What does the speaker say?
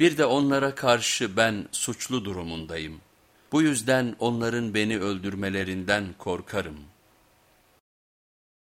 Bir de onlara karşı ben suçlu durumundayım. Bu yüzden onların beni öldürmelerinden korkarım.''